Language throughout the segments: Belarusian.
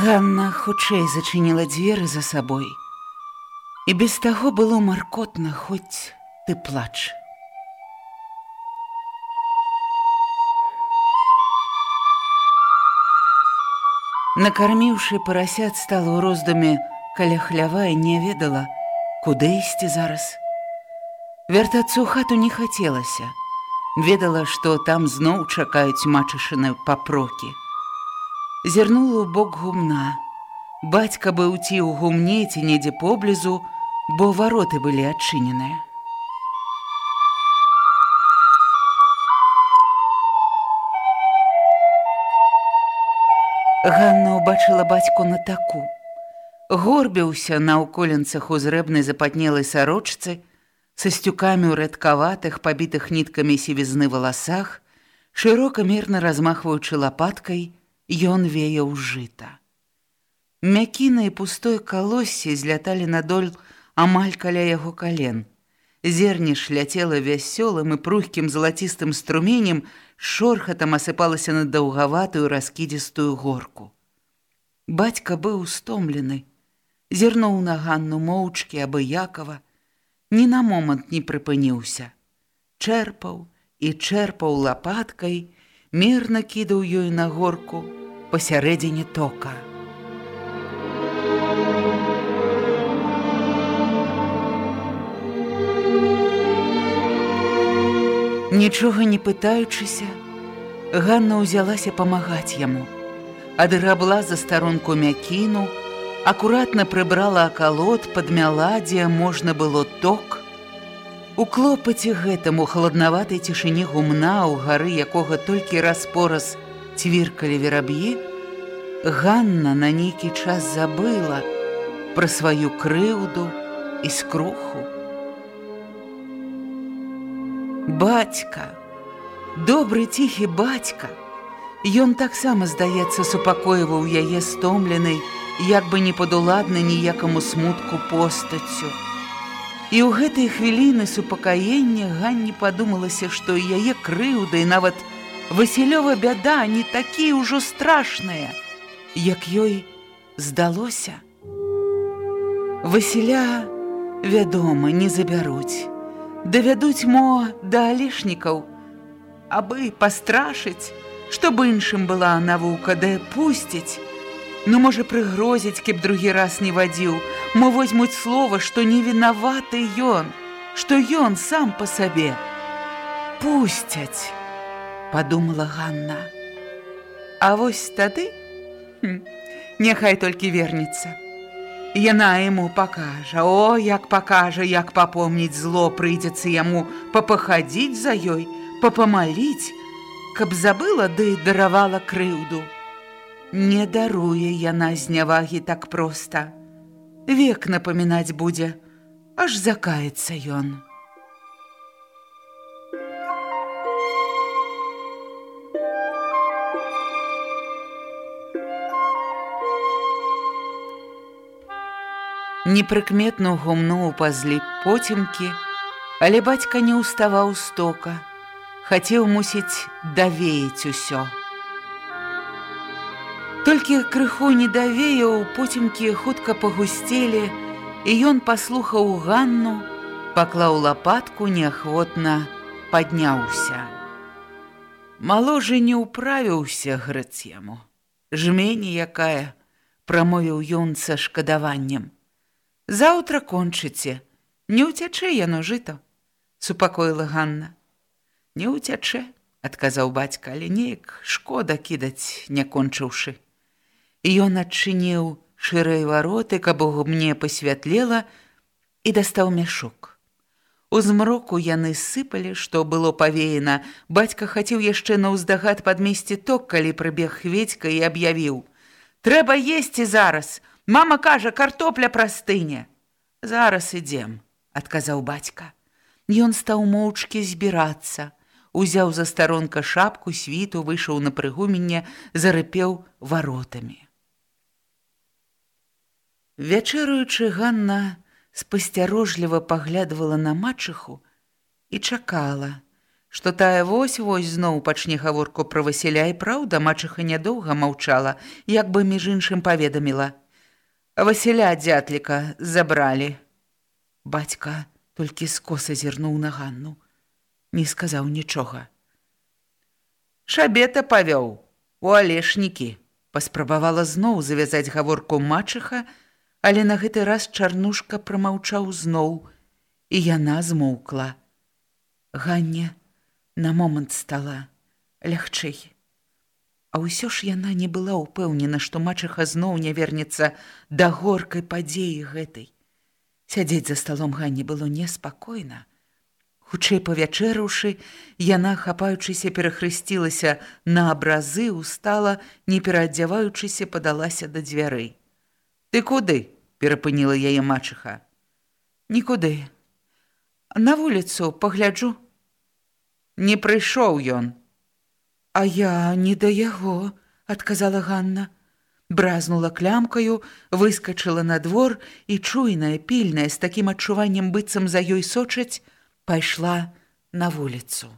Ганна хутчэй зачыніла дзверы за сабой. І без таго было маркотна, хоць ты плач. Накарміўшы парасят стала ў роздуме каля хлява і не ведала, куды ісці зараз. Вяртацца ў хату не хацелася. Ведала, што там зноў чакаюць мачышыны папрокі зірнула ў бок гумна. Бацька быў ці ў гумне ці недзе поблізу, бо вароты былі адчыненыя. Ганна ўбачыла бацьку на таку. Горбіўся на ўколенцах узрэбнай запатнелай сарочцы, са сцюкамі ў рэдкаватых, пабітых ніткамі сівізны валасах, шырока мерна размахваючы лапаткай, ён веяў жыта. Мякіна і пустой калоссі зляталі надоль амаль каля яго кален. Зерніш ляцела вясёлым і прухкім залацістым струменем, шорхатам асыпалася на даўгаватую раскідзістую горку. Бацька быў стомлены, зірнуў на ганну моўчкі абыякова, ні на момант не прыпыніўся. Чэрпаў і чэрпаў лапаткай, мірна кідаў ёй на горку, пасярэдзіне тока. Нічога не пытаючыся, Ганна ўзялася памагаць яму. Адырабла за старонку мякіну, акуратна прыбрала акалот, падмяла, дзе можна было ток. У клопаце гэтаму халаднаватай цішыні гумна, у гары якога толькі распораз цвіркалі вераб'і, Ганна на нейкі час забыла пра сваю крыўду і скруху. Бацька, добры ціхі бацька, Ён таксама, здаецца, супакойваў яе стомленай, як бы не падуладны ніякаму смутку постаццю. І ў гэтай хвіліны супакаення Ганні падумалася, што яе крыўда і нават Васілёва бяда не такі ўжо страшная, як ёй здалося. Васіля, вядома, не забяруць. Давядуць мо да алешнікаў, абы пастрашыць, што б іншым была навука, да пусціць. Ну, можа, прыгрозіць, каб другі раз не вадзіў, мо возьмуць слова, што не вінаваты ён, што ён сам па сабе. Пусцяць подумала Ганна. А вось тады хм, няхай толькі вернецца. Яна яму пакажа, О, як пакажа, як папомніць зло прыйдзецца яму папахадзіць за ёй, папамаліць, каб забыла ды даравала крыўду. Не даруе яна знявагі так проста. Век напамінаць будзе, аж закаецца ён. Непрыкметно гумно упазлі потемкі, але бацька не ўставаў стока, хацеў мусіць давеяць усё. Толькі крыху не давеяў, потемкі хутка пагусцелі, і ён паслухаў Ганну, паклаў лапатку, неахвотна падняўся. Маложы не ўправіўся грыць яму. Жмені якая, прамовіў ён са шкадаваннем. Заўтра кончыце, не ўцячэ яно жыто, супакоіла Ганна. Не ўцячэ, адказаў бацька, але неяк шкода кідаць, не кончыўшы. Ён адчыніў шырэй вароты, каб у мне пасвятлела і дастаў мяшок. У змроку яны сыпалі, што было павеяна. Бацька хацеў яшчэ на ўздагад падмесці ток, калі прыбег хведька і аб'явіў: « Трэба есці зараз. Мама кажа, картопля прастыне. Зараз ідзем, адказаў бацька. Ён стаў моўчкі збірацца. Узяў за старонка шапку світу, выйшаў на прыгуменне, зарыпеў варотамі. Вячэруючы Ганна, спасцярожліва паглядывала на мачыху і чакала, што тая вось-вось зноў пачне гаворку пра Васіля і праўда, мачыха нядоўга маўчала, як бы між іншым паведаміла. Васіля дзятліка забралі. Бацька толькі скоса зірнуў на Ганну, не сказаў нічога. Шабета павёў у алешнікі, паспрабавала зноў завязаць гаворку мачыха, Але на гэты раз чарнушка прамаўчаў зноў, і яна змоўкла. Ганне на момант стала лягчэй. А ўсё ж яна не была ўпэўнена, што мачыха зноў не вернецца да горкай падзеі гэтай. Сядзець за сталом Ганне было неспакойна. Хутчэй павячэрыўшы, яна, хапаючыся, перахрысцілася на абразы, устала, не пераадзяваючыся, падалася да дзвярэй. Ты куды? перапыніла яе мачыха. Нікуды. На вуліцу пагляджу. Не прыйшоў ён. А я не да яго, адказала Ганна. Бразнула клямкаю, выскачыла на двор і чуйная, пільная, з такім адчуваннем быццам за ёй сочаць, пайшла на вуліцу.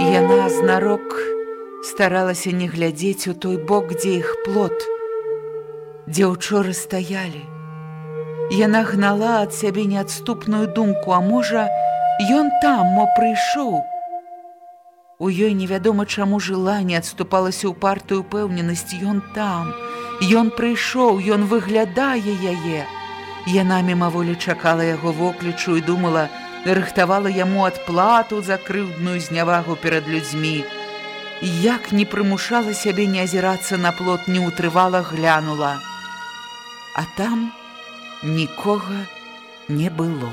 Яна знарок старалася не глядзець у той бок, дзе іх плот, дзе учора стаялі. Яна гнала ад сябе неадступную думку, а можа, ён там мо прыйшоў. У ёй невядома, чаму жыла, не адступалася ў партыю пэўненасць, ён там. Ён прыйшоў, ён выглядае яе. Яна мімаволі чакала яго воклічу і думала, рыхтавала яму адплату за крыўдную знявагу перад людзьмі як не прымушала сябе не азірацца на плот не ўтрывала глянула а там нікога не было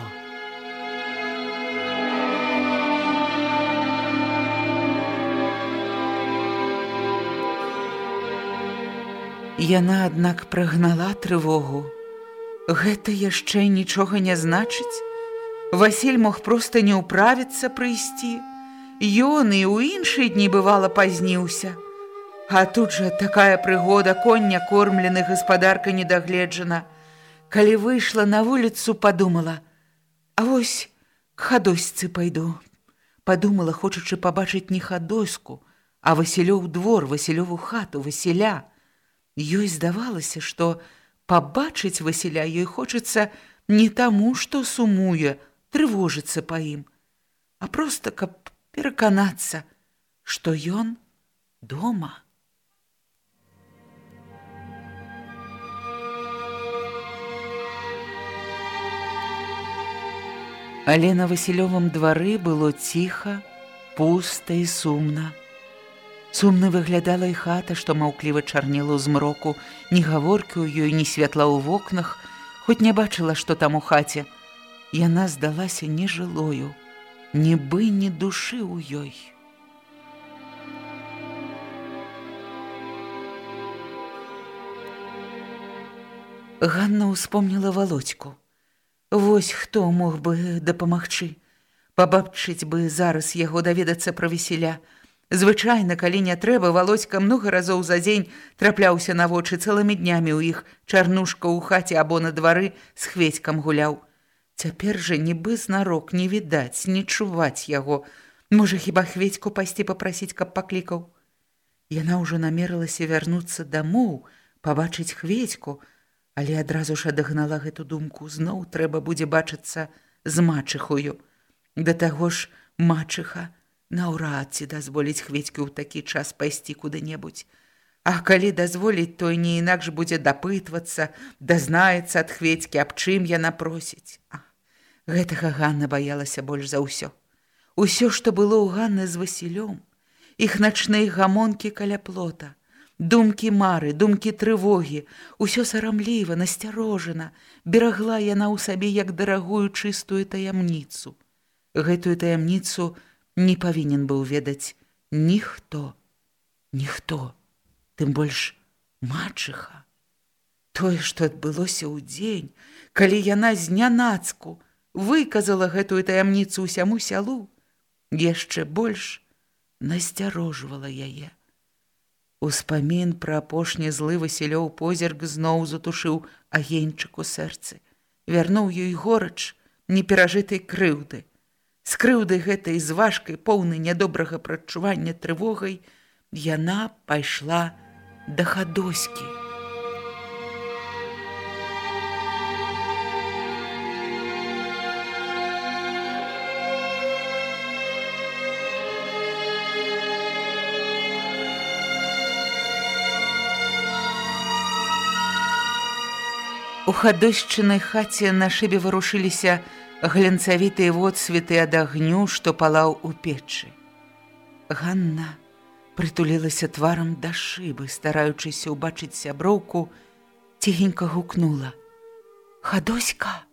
яна аднак прагнала трывогу гэта яшчэ нічога не значыць Васіль мог проста не ўправіцца прыйсці Ён і ў іншыя дні бывала пазніўся. А тут жа такая прыгода коння кормлены гаспадарка недагледжана. Калі выйшла на вуліцу, падумала: А вось к хадосьцы пайду. Падумала, хочучы пабачыць не хадоску, а Васілёў двор, Васілёву хату, Васіля. Ёй здавалася, што пабачыць Васіля ёй хочацца не таму, што сумуе, трывожыцца па ім, а проста каб пераканацца, што ён дома. Але на Васілёвым двары было ціха, пуста і сумна. Сумна выглядала і хата, што маўкліва чарнела ў змроку, ні гаворкі ў ёй, ні святла ў вокнах, хоць не бачыла, што там у хаце. Яна здалася нежылою нібы не душы ў ёй. Ганна ўспомніла володьку. Вось хто мог бы дапамагчы, пабабчыць бы зараз яго даведацца пра весселя. Звычайна, калі не трэба, володька многа разоў за дзень трапляўся на вочы цэлымі днямі ў іх чарнушка ў хаце або на двары з хведькам гуляў. Цяпер жа нібы знарок не відаць, не чуваць яго. Можа, хіба хведьку пайсці папрасіць, каб паклікаў. Яна ўжо намерылася вярнуцца дамоў, пабачыць хведьку, але адразу ж адагнала гэту думку, зноў трэба будзе бачыцца з мачыхою. Да таго ж мачыха наўрад ці дазволіць хведьку ў такі час пайсці куды-небудзь. А калі дазволіць, то не інакш будзе дапытвацца, дазнаецца ад хведькі, аб чым яна просіць. А, гэтага Ганна баялася больш за ўсё. Усё, што было ў Ганны з Васілём, іх начныя гамонкі каля плота, Думкі мары, думкі трывогі, усё сарамліва, насцярожана, берагла яна ў сабе як дарагую чыстую таямніцу. Гэтую таямніцу не павінен быў ведаць ніхто, ніхто, тым больш мачыха. Тое, што адбылося ў дзень, калі яна знянацку выказала гэтую таямніцу ўсяму сялу, яшчэ больш насцярожвала яе. Успамін пра апошні злы Васілёў позірк зноў затушыў агеньчыку сэрцы. Вярнуў ёй горач неперажытай крыўды. З крыўдай гэтай з важкай поўнай нядобрага прачування трывогай яна пайшла да хадоські. У хадошчынай хаце на шыбе варушыліся глянцавітыя водсветы ад агню, што палаў у печы. Ганна прытулілася тварам да шыбы, стараючыся ўбачыць сяброўку, ціхенька гукнула: « Хадоська!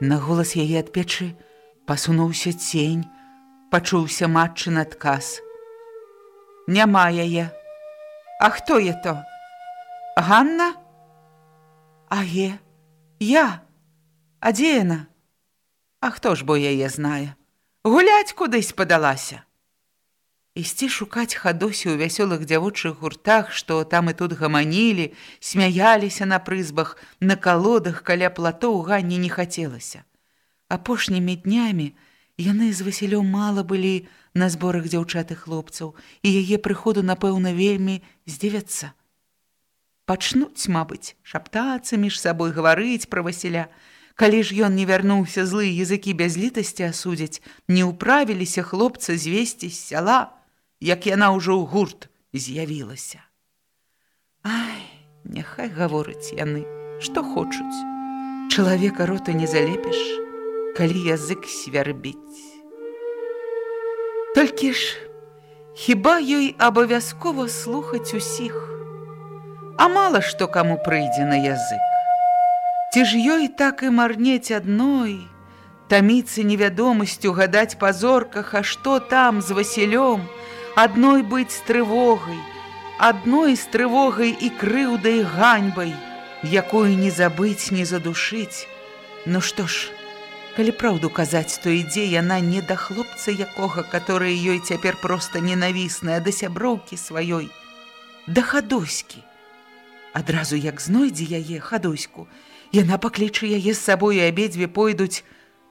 На голас яе ад печы пасунуўся цень, пачуўся матчын адказ. Няма яе. А хто я то? Ганна? А е, я, а дзе яна? А хто ж бо яе знае? Гуляць кудысь падалася. Ісці шукаць хадосі ў вясёлых дзявочых гуртах, што там і тут гаманілі, смяяліся на прызбах, на калодах каля платоў ганні не хацелася. Апошнімі днямі яны з Васілём мала былі на зборах дзяўчат і хлопцаў, і яе прыходу, напэўна, вельмі здзівяцца пачнуць, мабыць, шаптацца між сабой гаварыць пра Васіля. Калі ж ён не вярнуўся злыя языкі бязлітасці асудзяць, не ўправіліся хлопца звесці з сяла, як яна ўжо ў гурт з'явілася. Ай, няхай гавораць яны, што хочуць. Чалавека рота не залепіш, калі язык свярбіць. Толькі ж, хіба ёй абавязкова слухаць усіх, а мала што каму прыйдзе на язык. Ці ж ёй так і марнець адной, таміцца невядомасцю гадаць па зорках, а што там з Васілём, адной быць з трывогай, адной з трывогай і крыўдай ганьбай, якую не забыць, не задушыць. Ну што ж, калі праўду казаць, то ідзе яна не да хлопца якога, который ёй цяпер проста ненавісная да сяброўкі сваёй, да хадоські. Адразу як знойдзе яе хадуську, яна паклічы яе з сабой і абедзве пойдуць,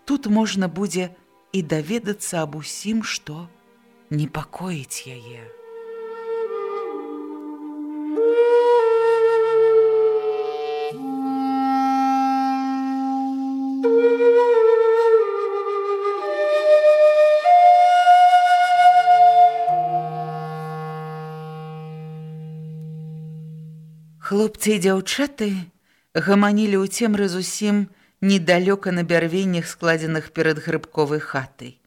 тут можна будзе і даведацца аб усім, што непакоіць яе. Хлопцы і дзяўчаты гаманілі ў цемры зусім недалёка на бярвеннях складзеных перад грыбковай хатай.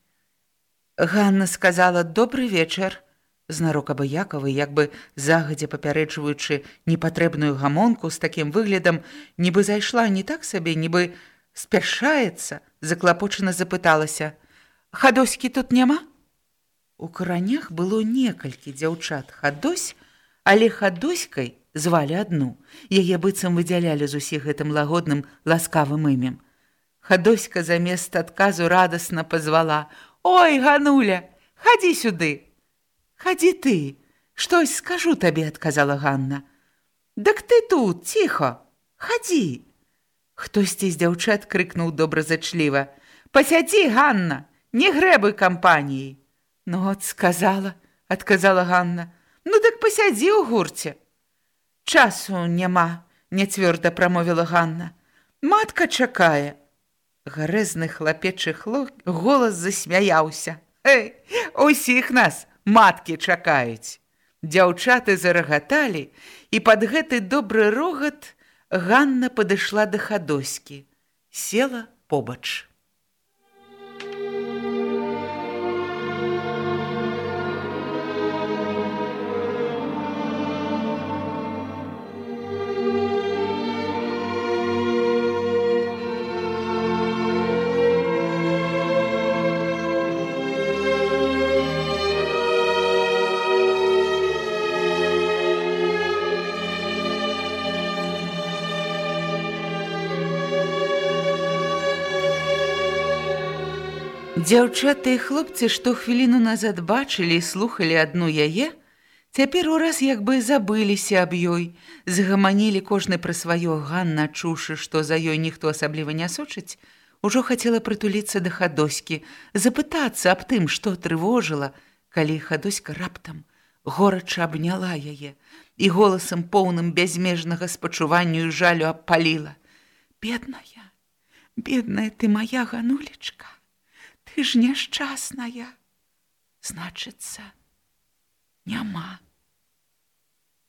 Ганна сказала добрый вечар, знарок абыякавы, як бы загадзя папярэджваючы непатрэбную гамонку з такім выглядам, нібы зайшла не так сабе, нібы спяшаецца, заклапочана запыталася: « Хадоські тут няма? У каранях было некалькі дзяўчат хадось, але хадоськай звалі адну. Яе быццам выдзялялі з усіх гэтым лагодным ласкавым імем. Хадоська замест адказу радасна пазвала: « Ой, гануля, хадзі сюды. Хадзі ты, штось скажу табе, адказала Ганна. Дык ты тут, ціхо, хадзі. Хтосьці з дзяўчат крыкнуў добразачліва: « Пасядзі, Ганна, не грэбы кампаніі. Ну от сказала, адказала Ганна: « Ну дык пасядзі ў гурце. Часу няма, няцвёрда прамовіла Ганна. Матка чакае. Гарэзны хлапечы хлоп голас засмяяўся. Эй, усіх нас маткі чакаюць. Дзяўчаты зарагаталі, і пад гэты добры рогат Ганна падышла да хадоські, села побач. Дзяўчаты і хлопцы, што хвіліну назад бачылі і слухалі адну яе, цяпер ураз як бы забыліся аб ёй, згаманілі кожны пра сваё Ганна, чушы, што за ёй ніхто асабліва не сочыць, ужо хацела прытуліцца да хадоські, запытацца аб тым, што трывожыла, калі хадоська раптам горача абняла яе і голасам поўным бязмежнага спачуванню і жалю абпаліла: Бедная, бедная ты моя ганулечка. Ты ж няшчасная, значыцца, няма.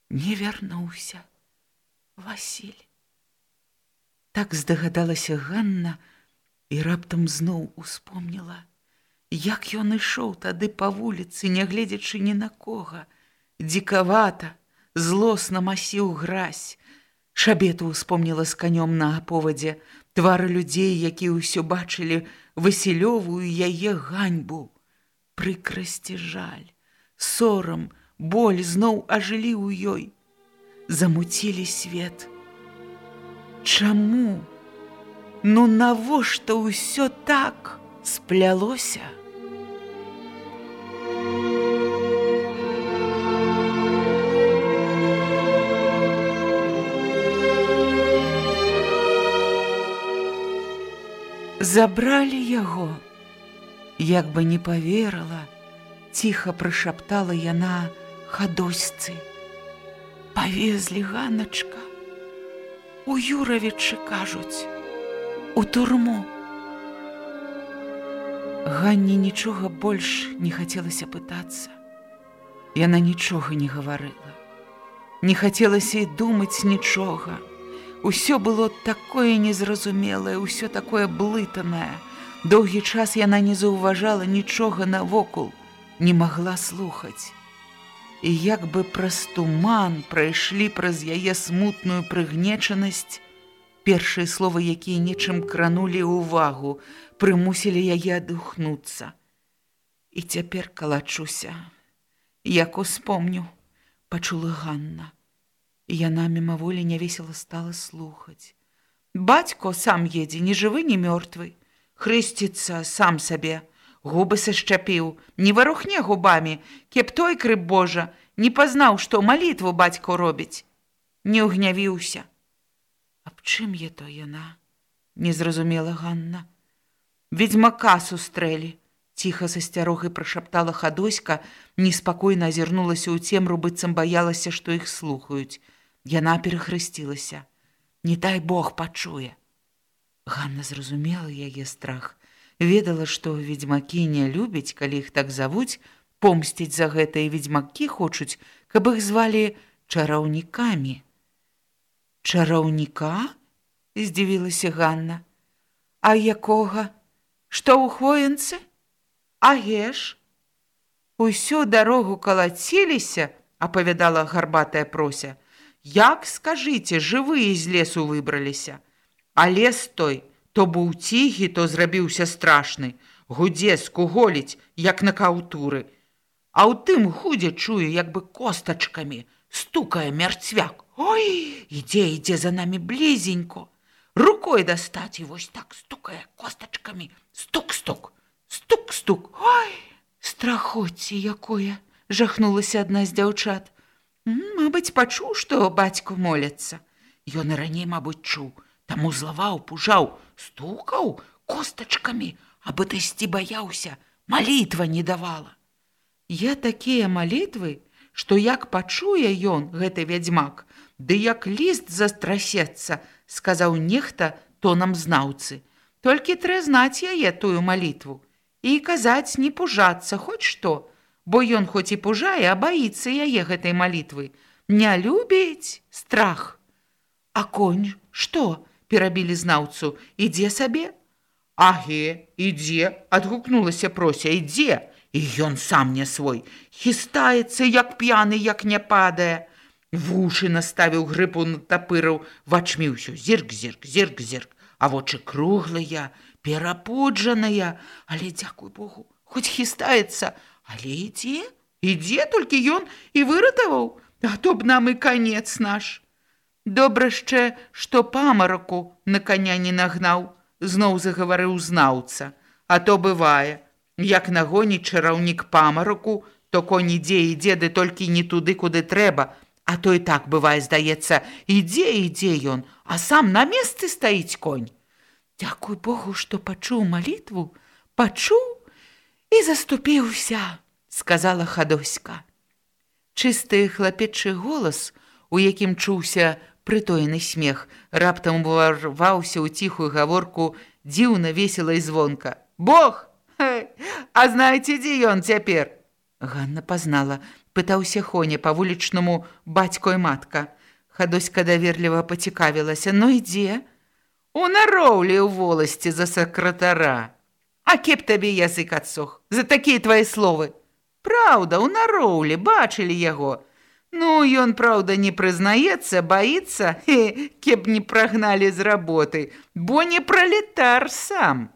Не вярнуўся Васіль. Так здагадалася Ганна і раптам зноў успомніла, як ён ішоў тады па вуліцы, нягледзячы ні на кога, дзікавата, злосна масіў гразь. Шабету успомніла з канём на аповадзе, твары людзей, якія ўсё бачылі, васілёвую яе ганьбу. Прыкрасці жаль, сорам, боль зноў ажылі ў ёй. Замуцілі свет. Чаму? Ну навошта ўсё так сплялося? Забралі яго, як бы не поверыла, ціха прышаптала яна хадосьцы. Павезлі ганачка. У Юравічы кажуць, у турму. Ганні нічога больш не хацелася пытацца. Яна нічога не гаварыла. Не хацелася і думаць нічога. Усё было такое незразумелае, ўсё такое блытанае. Доўгі час яна не заўважала нічога навокул, не магла слухаць. І як бы праз туман прайшлі праз яе смутную прыгнечанасць, першыя словы, якія нечым кранулі ўвагу, прымусілі яе адухнуцца. І цяпер калачуся, як успомню, пачула Ганна. Яна мімаволі нявесела стала слухаць. Бацько сам едзе, не жывы, не мёртвы. Хрысціцца сам сабе. Губы сашчапіў, не варухне губамі, кеп той крып Божа, не пазнаў, што малітву бацько робіць. Не ўгнявіўся. Аб чым е то яна? Не зразумела Ганна. Ведзьмака сустрэлі. Ціха са сцярогай прашаптала хадоська, неспакойна азірнулася ў цемру, быццам баялася, што іх слухаюць. Яна перахрысцілася. Не дай Бог пачуе. Ганна зразумела яе страх. Ведала, што ведзьмакі не любяць, калі іх так завуць, помсціць за гэта і ведзьмакі хочуць, каб іх звалі чараўнікамі. Чараўніка? здзівілася Ганна. А якога? Што ў хвоенцы? Агеш? Усю дарогу калаціліся, апавядала гарбатая прося. Як скажыце, жывыя з лесу выбраліся. А лес той, то быў цігі, то зрабіўся страшны, гудзе скуголіць, як на каўтуры. А ў тым худзе чую, як бы костачкамі, стукае мярцвяк. Ой, ідзе, ідзе за намі блізенько. Рукой дастаць і вось так стукае костачкамі, стук-стук, стук-стук. Ой, страхоце якое, жахнулася адна з дзяўчат. Мабыць, пачуў, што бацьку моляцца. Ён і раней, мабыць, чуў, таму злаваў, пужаў, стукаў костачкамі, абы тысці баяўся, малітва не давала. Я такія малітвы, што як пачуе ён гэты вядзьмак, Ды як ліст застрасецца, сказаў нехта тонам знаўцы. Толькі трэ знаць яе тую малітву і казаць не пужацца хоць што, бо ён хоць і пужае, а баіцца яе гэтай малітвы. Не любіць страх. А конь, што? перабілі знаўцу, ідзе сабе. Аге, ідзе, адгукнулася прося, ідзе, і ён сам не свой, хістаецца, як п'яны, як не падае. Вушы наставіў грыпу на тапыраў, вачмі ўсё, зірк, зірк, зірк, зірк, а вочы круглыя, перапуджаныя, але дзякуй Богу, хоць хістаецца, але ідзе, ідзе толькі ён і выратаваў, а то б нам і канец наш. Добра яшчэ, што памараку на каня не нагнаў, зноў загаварыў знаўца, а то бывае, як нагоніць чараўнік памараку, то конь ідзе ідзе ды толькі не туды, куды трэба, А то і так бывае, здаецца, ідзе ідзе ён, а сам на месцы стаіць конь. Дякуй Богу, што пачуў малітву, пачуў і заступіўся, сказала хадоська. Чысты хлапечы голас, у якім чуўся прытоены смех, раптам уварваўся ў ціхую гаворку дзіўна весела і звонка. Бог! А знаеце, дзе ён цяпер? Ганна пазнала, пытаўся Хоня па вулічнаму бацько і матка. Хадоська даверліва пацікавілася: Ну ідзе? У нароўлі ў воласці за сакратара. А кеп табе язык адсох за такія твае словы. Праўда, у нароўлі бачылі яго. Ну, ён, праўда, не прызнаецца, баіцца, кеп не прагналі з работы, бо не пралетар сам.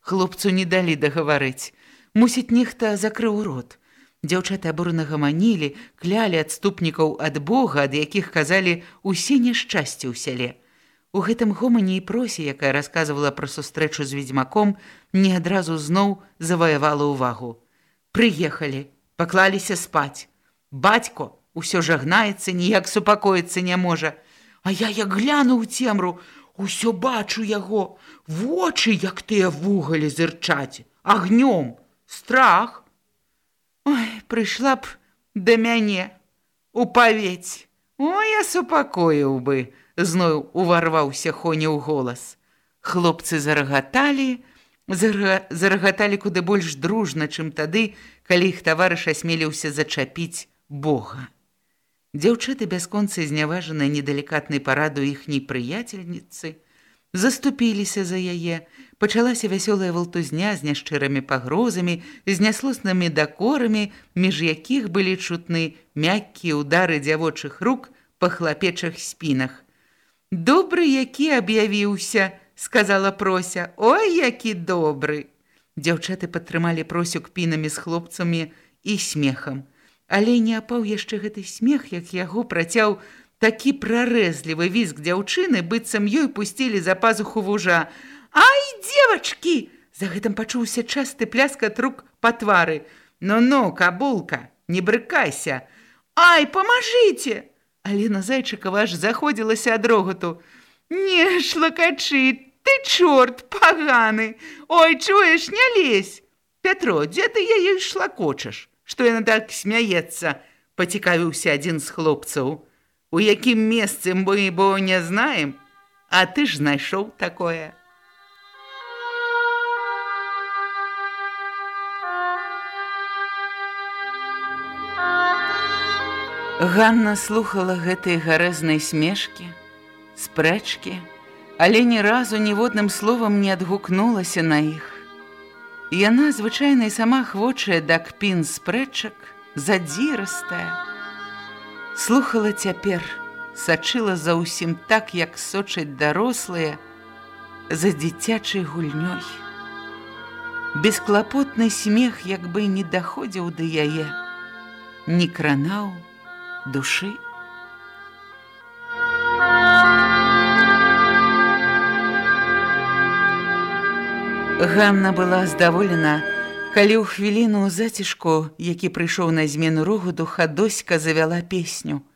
Хлопцу не далі дагаварыць. Мусіць, нехта закрыў рот. Дзяўчаты абурна гаманілі, клялі адступнікаў ад Бога, ад якіх казалі усе няшчасці ў сяле. У гэтым гомані і просе, якая расказвала пра сустрэчу з ведзьмаком, не адразу зноў заваявала ўвагу. Прыехалі, паклаліся спаць. Бацько ўсё жагнаецца, ніяк супакоіцца не можа. А я як гляну ў цемру, усё бачу яго, вочы, як тыя вугалі зырчаць, агнём, страх, Ой, прыйшла б да мяне у павець. Ой, я супакоіў бы, зноў уварваўся Хоня ў голас. Хлопцы зарагаталі, зарагаталі куды больш дружна, чым тады, калі іх таварыш асмеліўся зачапіць Бога. Дзяўчаты бясконцы зняважаныя недалікатнай параду іхняй прыяцельніцы, заступіліся за яе, пачалася вясёлая валтузня з няшчырымі пагрозамі, з няслуснымі дакорамі, між якіх былі чутны мяккія ўдары дзявочых рук па хлапечых спінах. Добры, які аб'явіўся, сказала прося, Ой, які добры. Дзяўчаты падтрымалі просю кпінамі з хлопцамі і смехам. Але не апаў яшчэ гэты смех, як яго працяў, такі прарэзлівы візг дзяўчыны быццам ёй пусцілі за пазуху вужа. Ай, девочки! За гэтым пачуўся часты пляска рук па твары. Ну-ну, кабулка, не брыкайся. Ай, памажыце! Алена Зайчыкова аж заходзілася ад рогату. Не шлакачы, ты чорт паганы. Ой, чуеш, не лезь. Пятро, дзе ты яе шлакочаш? Што яна так смяецца? Пацікавіўся адзін з хлопцаў у якім месцы мы бо не знаем, а ты ж знайшоў такое. Ганна слухала гэтыя гарэзнай смешкі, спрэчкі, але ні разу ніводным словам не адгукнулася на іх. Яна звычайна і сама хвочая да кпін спрэчак, задзірастая, слухала цяпер, сачыла за ўсім так, як сочаць дарослыя за дзіцячай гульнёй. Бесклапотны смех як бы не даходзіў да яе, не кранаў душы. Ганна была здаволена, Калі ў хвіліну зацішку, які прыйшоў на змену рогуду, хадоська завяла песню.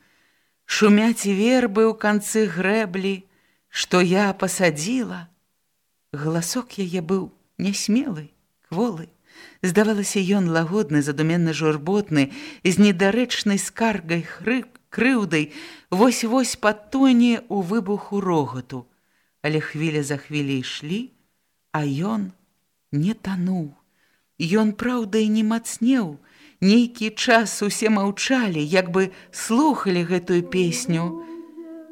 Шумяць вербы ў канцы грэблі, што я пасадзіла. Гласок яе быў нясмелы, кволы. Здавалася, ён лагодны, задуменны журботны, з недарэчнай скаргай хрып крыўдай, вось-вось падтоне ў выбуху рогату. Але хвіля за хвілі ішлі, а ён не тануў. Ён, праўда, і не мацнеў. Нейкі час усе маўчалі, як бы слухалі гэтую песню,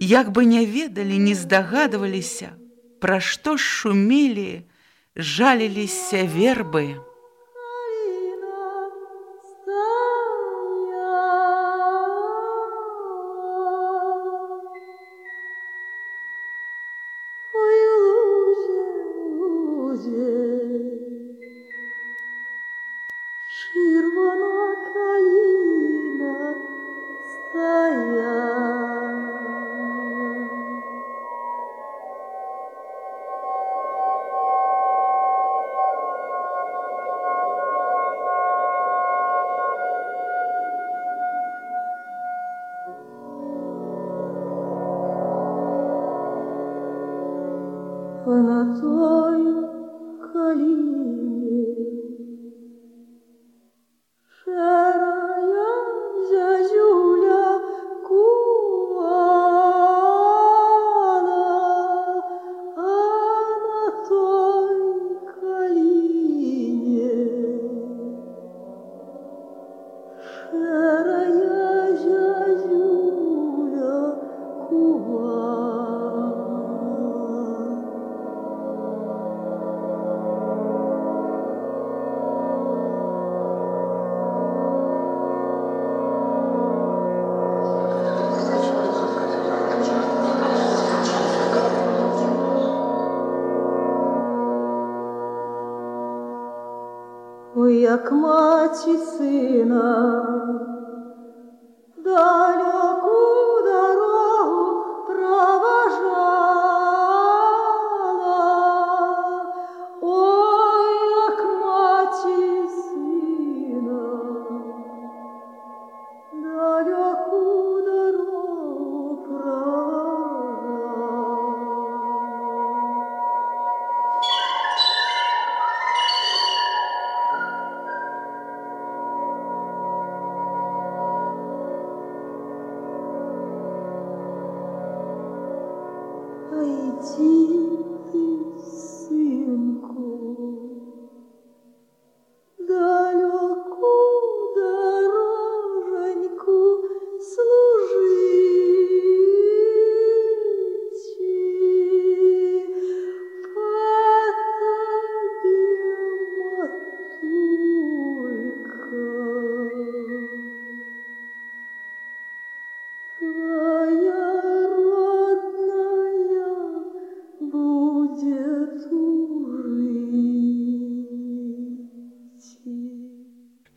як бы не ведалі, не здагадваліся, пра што шумелі, жаліліся вербы. На Ой, як маці сына, ti.